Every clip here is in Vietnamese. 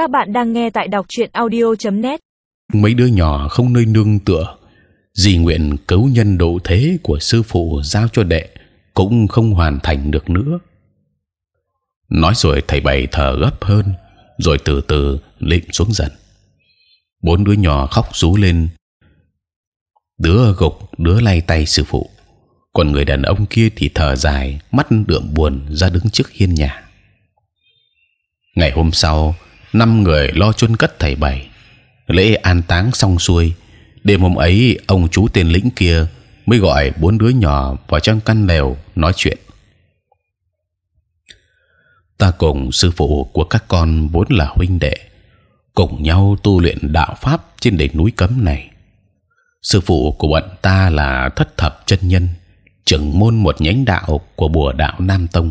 Các bạn đang nghe tại đọc truyện audio.net. Mấy đứa nhỏ không nơi nương tựa, dì nguyện cứu nhân độ thế của sư phụ giao cho đệ cũng không hoàn thành được nữa. Nói rồi thầy bảy thở gấp hơn, rồi từ từ lịm xuống dần. Bốn đứa nhỏ khóc rú lên, đứa gục, đứa lay tay sư phụ, còn người đàn ông kia thì thở dài, mắt đượm buồn ra đứng trước hiên nhà. Ngày hôm sau, năm người lo chôn cất thầy bảy, lễ an táng xong xuôi. Đêm hôm ấy, ông chú tên lĩnh kia mới gọi bốn đứa nhỏ vào trong căn lều nói chuyện. Ta cùng sư phụ của các con vốn là huynh đệ, cùng nhau tu luyện đạo pháp trên đỉnh núi cấm này. Sư phụ của bọn ta là thất thập chân nhân, trưởng môn một nhánh đạo của bùa đạo Nam Tông.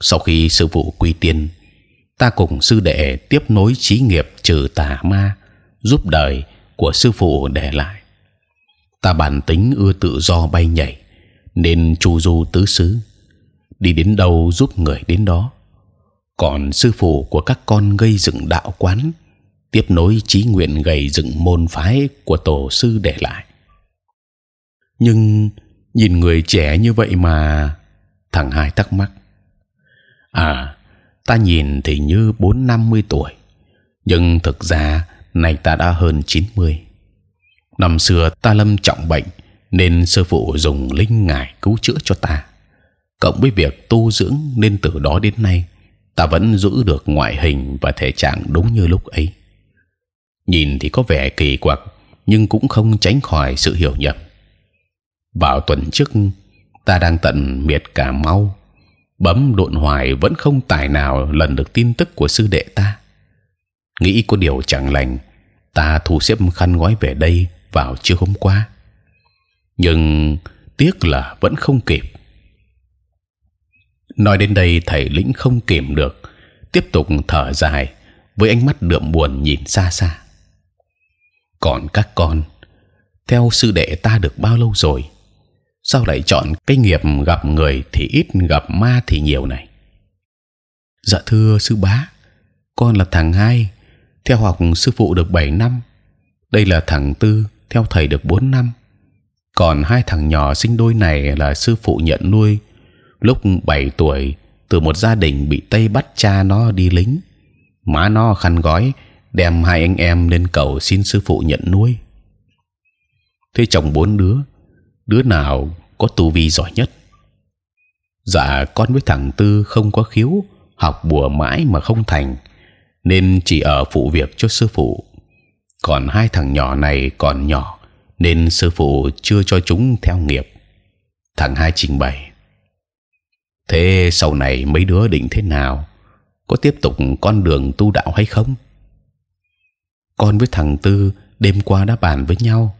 Sau khi sư phụ quy tiên, ta cùng sư đệ tiếp nối trí nghiệp trừ tà ma, giúp đời của sư phụ để lại. Ta bản tính ưa tự do bay nhảy, nên chu du tứ xứ, đi đến đâu giúp người đến đó. Còn sư phụ của các con gây dựng đạo quán, tiếp nối trí nguyện gầy dựng môn phái của tổ sư để lại. Nhưng nhìn người trẻ như vậy mà thằng hai thắc mắc. À, ta nhìn thì như bốn năm mươi tuổi, nhưng thực ra nay ta đã hơn 90 năm xưa ta lâm trọng bệnh nên sư phụ dùng linh ngải cứu chữa cho ta. Cộng với việc tu dưỡng nên từ đó đến nay ta vẫn giữ được ngoại hình và thể trạng đúng như lúc ấy. Nhìn thì có vẻ kỳ quặc nhưng cũng không tránh khỏi sự hiểu nhầm. Vào tuần trước ta đang tận miệt cả mau bấm độn hoài vẫn không tài nào lần được tin tức của sư đệ ta. Nghĩ có điều chẳng lành, ta thu xếp khăn gói về đây vào trưa hôm qua. Nhưng tiếc là vẫn không kịp. Nói đến đây thầy lĩnh không kiềm được, tiếp tục thở dài, với ánh mắt đượm buồn nhìn xa xa. Còn các con, theo sư đệ ta được bao lâu rồi? Sao lại chọn cái nghiệp gặp người thì ít, gặp ma thì nhiều này? Dạ thưa sư bá, con là thằng hai, theo học sư phụ được 7 năm. Đây là thằng tư, theo thầy được 4 năm. Còn hai thằng nhỏ sinh đôi này là sư phụ nhận nuôi. Lúc 7 tuổi, từ một gia đình bị tây bắt cha nó đi lính. Má nó khăn gói, đem hai anh em lên cầu xin sư phụ nhận nuôi. Thế chồng bốn đứa đứa nào có tu vi giỏi nhất dạ con với thằng tư không có khiếu, học bùa mãi mà không thành, nên chỉ ở phụ việc cho sư phụ. Còn hai thằng nhỏ này còn nhỏ, nên sư phụ chưa cho chúng theo nghiệp. Thằng hai trình bày. Thế sau này mấy đứa định thế nào? Có tiếp tục con đường tu đạo hay không? Con với thằng tư đêm qua đã bàn với nhau.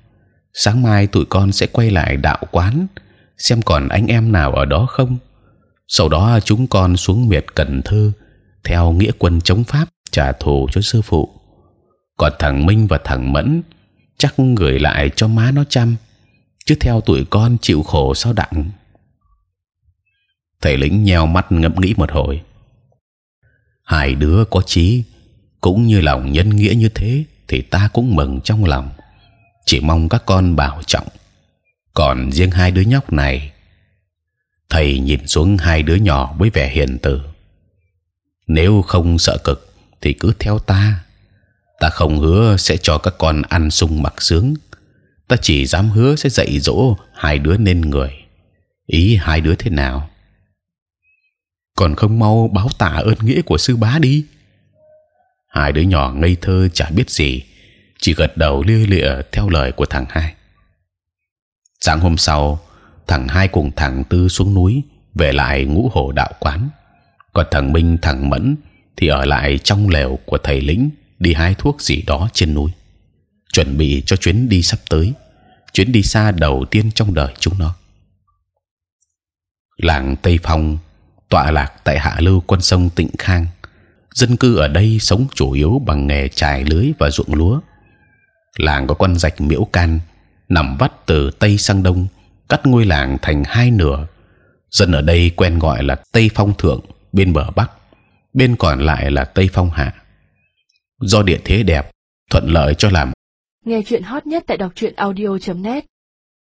Sáng mai tụi con sẽ quay lại đạo quán xem còn anh em nào ở đó không. Sau đó chúng con xuống miệt Cần Thơ theo nghĩa quân chống pháp trả thù cho sư phụ. Còn thằng Minh và thằng Mẫn chắc gửi lại cho má nó chăm, chứ theo tụi con chịu khổ sao đặng. Thầy lĩnh nheo mắt ngẫm nghĩ một hồi. Hai đứa có trí cũng như lòng nhân nghĩa như thế thì ta cũng mừng trong lòng. Chỉ mong các con bảo trọng. Còn riêng hai đứa nhóc này, thầy nhìn xuống hai đứa nhỏ với vẻ hiền từ. Nếu không sợ cực thì cứ theo ta. Ta không hứa sẽ cho các con ăn sung mặc sướng. Ta chỉ dám hứa sẽ dạy dỗ hai đứa nên người. Ý hai đứa thế nào? Còn không mau báo tạ ơn nghĩa của sư bá đi. Hai đứa nhỏ ngây thơ chả biết gì, chỉ gật đầu lia lịa theo lời của thằng hai. Sáng hôm sau, thằng hai cùng thằng tư xuống núi về lại ngũ hồ đạo quán, còn thằng minh thằng mẫn thì ở lại trong lều của thầy lĩnh đi hái thuốc gì đó trên núi, chuẩn bị cho chuyến đi sắp tới, chuyến đi xa đầu tiên trong đời chúng nó. Làng Tây Phong tọa lạc tại hạ lưu con sông Tịnh Khang, dân cư ở đây sống chủ yếu bằng nghề trải lưới và ruộng lúa. Làng có con rạch miễu can nằm vắt từ tây sang đông, cắt ngôi làng thành hai nửa. Dân ở đây quen gọi là Tây Phong Thượng bên bờ bắc bên còn lại là tây phong hạ do địa thế đẹp thuận lợi cho làm Nghe chuyện hot nhất tại đọc truyện audio.net